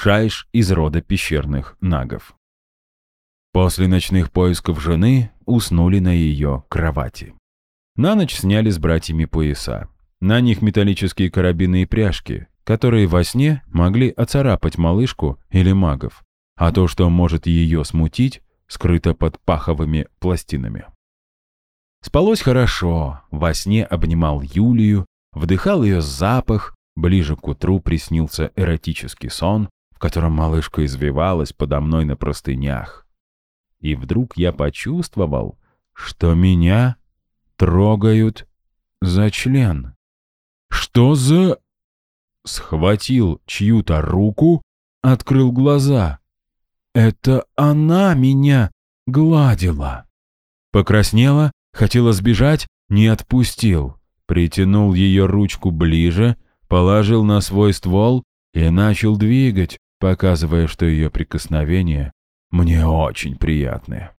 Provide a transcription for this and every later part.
Шайш из рода пещерных нагов. После ночных поисков жены уснули на ее кровати. На ночь сняли с братьями пояса. На них металлические карабины и пряжки, которые во сне могли оцарапать малышку или магов, а то, что может ее смутить, скрыто под паховыми пластинами. Спалось хорошо, во сне обнимал Юлию, вдыхал ее запах, ближе к утру приснился эротический сон, в котором малышка извивалась подо мной на простынях. И вдруг я почувствовал, что меня трогают за член. Что за... Схватил чью-то руку, открыл глаза. Это она меня гладила. Покраснела, хотела сбежать, не отпустил. Притянул ее ручку ближе, положил на свой ствол и начал двигать, показывая, что ее прикосновения мне очень приятны.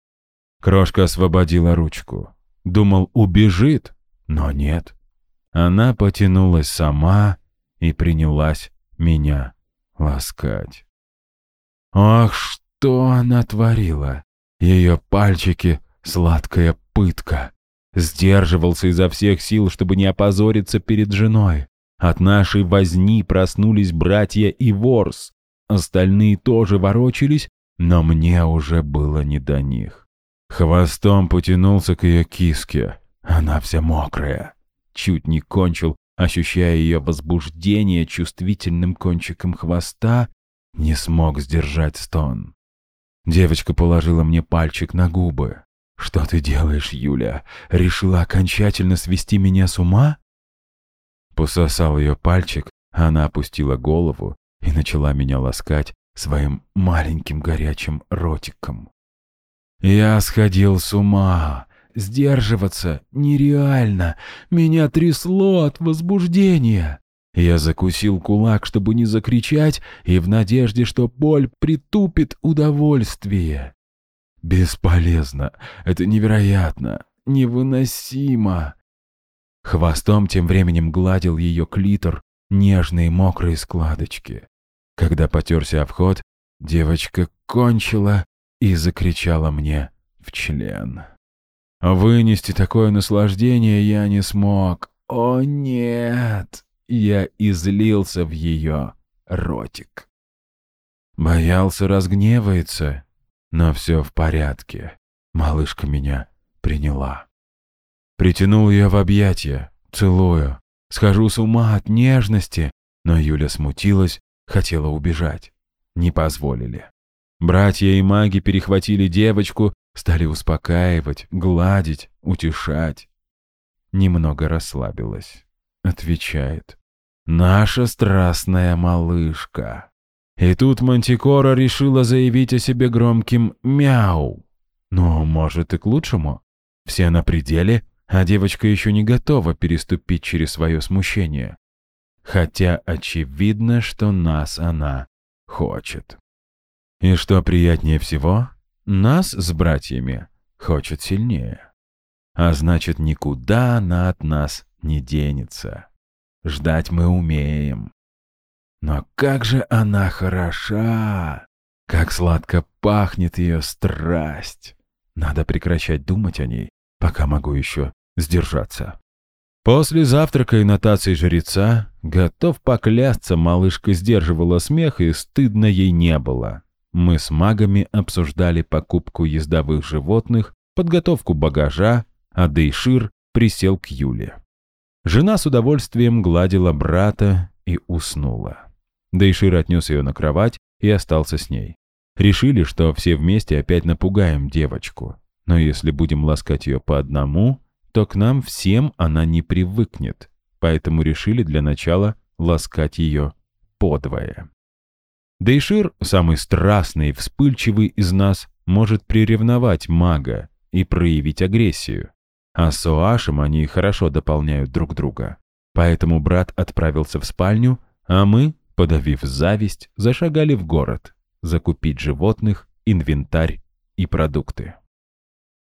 Крошка освободила ручку. Думал, убежит, но нет. Она потянулась сама и принялась меня ласкать. Ах, что она творила! Ее пальчики — сладкая пытка. Сдерживался изо всех сил, чтобы не опозориться перед женой. От нашей возни проснулись братья и ворс. Остальные тоже ворочались, но мне уже было не до них. Хвостом потянулся к ее киске. Она вся мокрая. Чуть не кончил, ощущая ее возбуждение чувствительным кончиком хвоста, не смог сдержать стон. Девочка положила мне пальчик на губы. «Что ты делаешь, Юля? Решила окончательно свести меня с ума?» Пососал ее пальчик, она опустила голову и начала меня ласкать своим маленьким горячим ротиком. Я сходил с ума. Сдерживаться нереально. Меня трясло от возбуждения. Я закусил кулак, чтобы не закричать, и в надежде, что боль притупит удовольствие. Бесполезно. Это невероятно. Невыносимо. Хвостом тем временем гладил ее клитор, нежные мокрые складочки. Когда потерся обход, девочка кончила и закричала мне в член. Вынести такое наслаждение я не смог. О нет! Я излился в ее ротик. Боялся разгневается, но все в порядке. Малышка меня приняла. Притянул ее в объятия, целую. Схожу с ума от нежности, но Юля смутилась, хотела убежать. Не позволили. Братья и маги перехватили девочку, стали успокаивать, гладить, утешать. Немного расслабилась. Отвечает. «Наша страстная малышка». И тут Мантикора решила заявить о себе громким «мяу». Ну, может, и к лучшему. Все на пределе, а девочка еще не готова переступить через свое смущение. Хотя очевидно, что нас она хочет. И что приятнее всего, нас с братьями хочет сильнее. А значит, никуда она от нас не денется. Ждать мы умеем. Но как же она хороша! Как сладко пахнет ее страсть! Надо прекращать думать о ней, пока могу еще сдержаться. После завтрака и нотации жреца, готов поклясться, малышка сдерживала смех, и стыдно ей не было. Мы с магами обсуждали покупку ездовых животных, подготовку багажа, а Дейшир присел к Юле. Жена с удовольствием гладила брата и уснула. Дейшир отнес ее на кровать и остался с ней. Решили, что все вместе опять напугаем девочку. Но если будем ласкать ее по одному, то к нам всем она не привыкнет. Поэтому решили для начала ласкать ее подвое. Дейшир, самый страстный и вспыльчивый из нас, может приревновать мага и проявить агрессию. А с Оашем они хорошо дополняют друг друга. Поэтому брат отправился в спальню, а мы, подавив зависть, зашагали в город закупить животных, инвентарь и продукты.